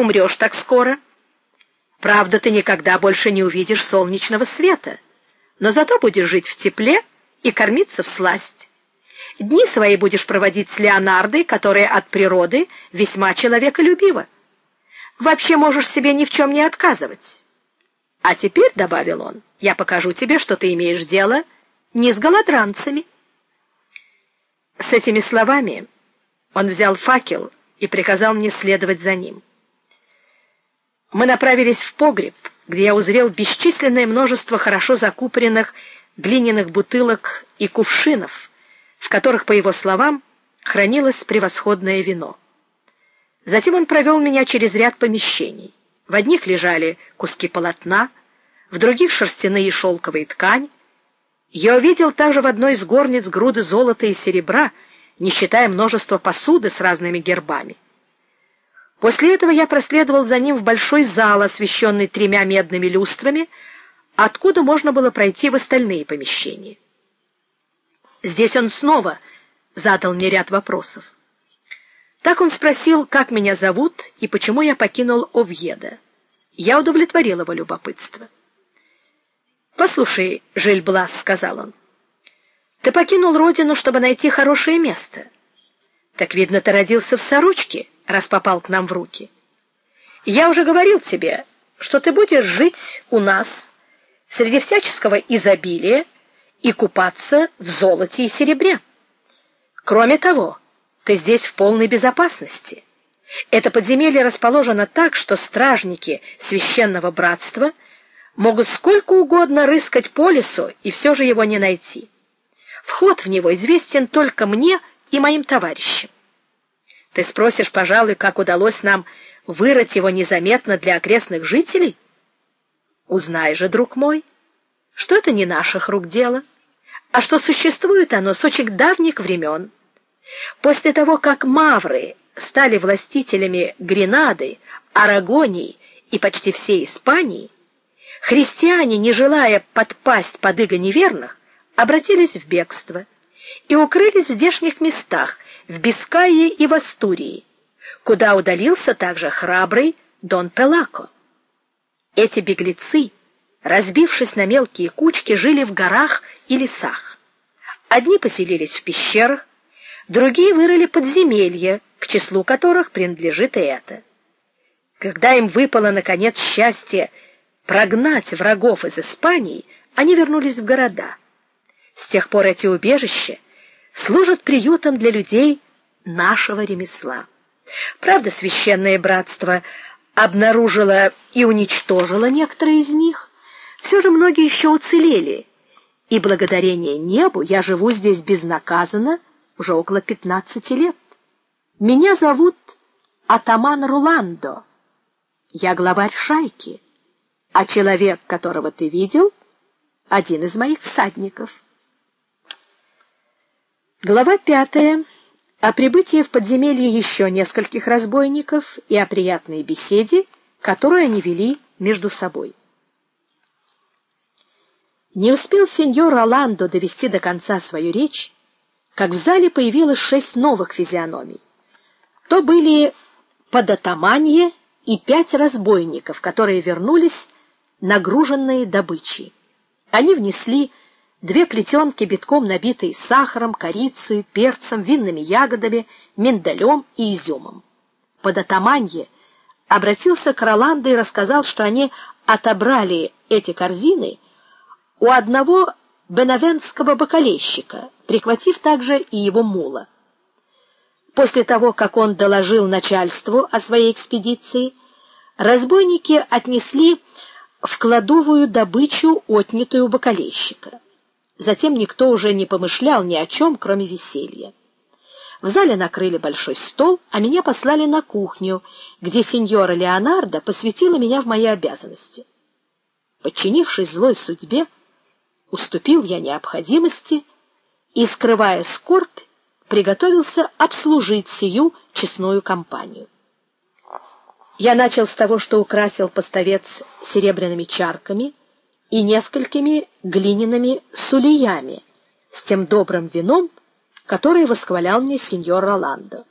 умрешь так скоро. Правда, ты никогда больше не увидишь солнечного света, но зато будешь жить в тепле и кормиться в сласть. Дни свои будешь проводить с Леонардой, которая от природы весьма человеколюбива. Вообще можешь себе ни в чем не отказывать. А теперь, добавил он, я покажу тебе, что ты имеешь дело не с голодранцами. С этими словами он взял факел и приказал мне следовать за ним. Мы направились в погреб, где я узрел бесчисленное множество хорошо закупоренных глиняных бутылок и кувшинов в которых, по его словам, хранилось превосходное вино. Затем он провел меня через ряд помещений. В одних лежали куски полотна, в других шерстяные и шелковые ткань. Я увидел также в одной из горниц груды золота и серебра, не считая множества посуды с разными гербами. После этого я проследовал за ним в большой зал, освещенный тремя медными люстрами, откуда можно было пройти в остальные помещения. Здесь он снова задал мне ряд вопросов. Так он спросил, как меня зовут и почему я покинул Овьеда. Я удовлетворил его любопытство. "Послушай, Жильблас", сказал он. "Ты покинул родину, чтобы найти хорошее место. Так видно, ты родился в сорочке, раз попал к нам в руки. Я уже говорил тебе, что ты будешь жить у нас среди всяческого изобилия и купаться в золоте и серебре. Кроме того, ты здесь в полной безопасности. Это подземелье расположено так, что стражники священного братства могут сколько угодно рыскать по лесу и все же его не найти. Вход в него известен только мне и моим товарищам. Ты спросишь, пожалуй, как удалось нам вырыть его незаметно для окрестных жителей? Узнай же, друг мой, что это не наших рук дело, а что существует оно с очень давних времен. После того, как мавры стали властителями Гренады, Арагонии и почти всей Испании, христиане, не желая подпасть под иго неверных, обратились в бегство и укрылись в здешних местах, в Бискайе и в Астурии, куда удалился также храбрый Дон Пелако. Эти беглецы разбившись на мелкие кучки, жили в горах и лесах. Одни поселились в пещерах, другие вырыли подземелья, к числу которых принадлежит и это. Когда им выпало наконец счастье прогнать врагов из Испании, они вернулись в города. С тех пор эти убежища служат приютом для людей нашего ремесла. Правда, священное братство обнаружило и уничтожило некоторые из них, все же многие еще уцелели, и благодарение небу я живу здесь безнаказанно уже около пятнадцати лет. Меня зовут атаман Руландо. Я главарь шайки, а человек, которого ты видел, один из моих всадников. Глава пятая. О прибытии в подземелье еще нескольких разбойников и о приятной беседе, которую они вели между собой. Не успел сеньор Роландо довести до конца свою речь, как в зале появилось шесть новых физиономий. То были податаманье и пять разбойников, которые вернулись нагруженные добычей. Они внесли две плетенки битком набитые сахаром, корицей, перцем, винными ягодами, миндалем и изюмом. Податаманье обратился к Роландо и рассказал, что они отобрали эти корзины у одного бенавентского бакалейщика, прихватив также и его мула. После того, как он доложил начальству о своей экспедиции, разбойники отнесли в кладовую добычу, отнятую у бакалейщика. Затем никто уже не помышлял ни о чем, кроме веселья. В зале накрыли большой стол, а меня послали на кухню, где сеньора Леонардо посвятила меня в мои обязанности. Подчинившись злой судьбе, уступил я необходимости и, скрывая скорбь, приготовился обслужить сию честную компанию. Я начал с того, что украсил поставец серебряными чарками и несколькими глиняными сулиями с тем добрым вином, которое восхвалял мне сеньор Роландо.